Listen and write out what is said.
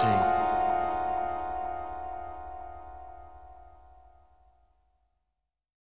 to.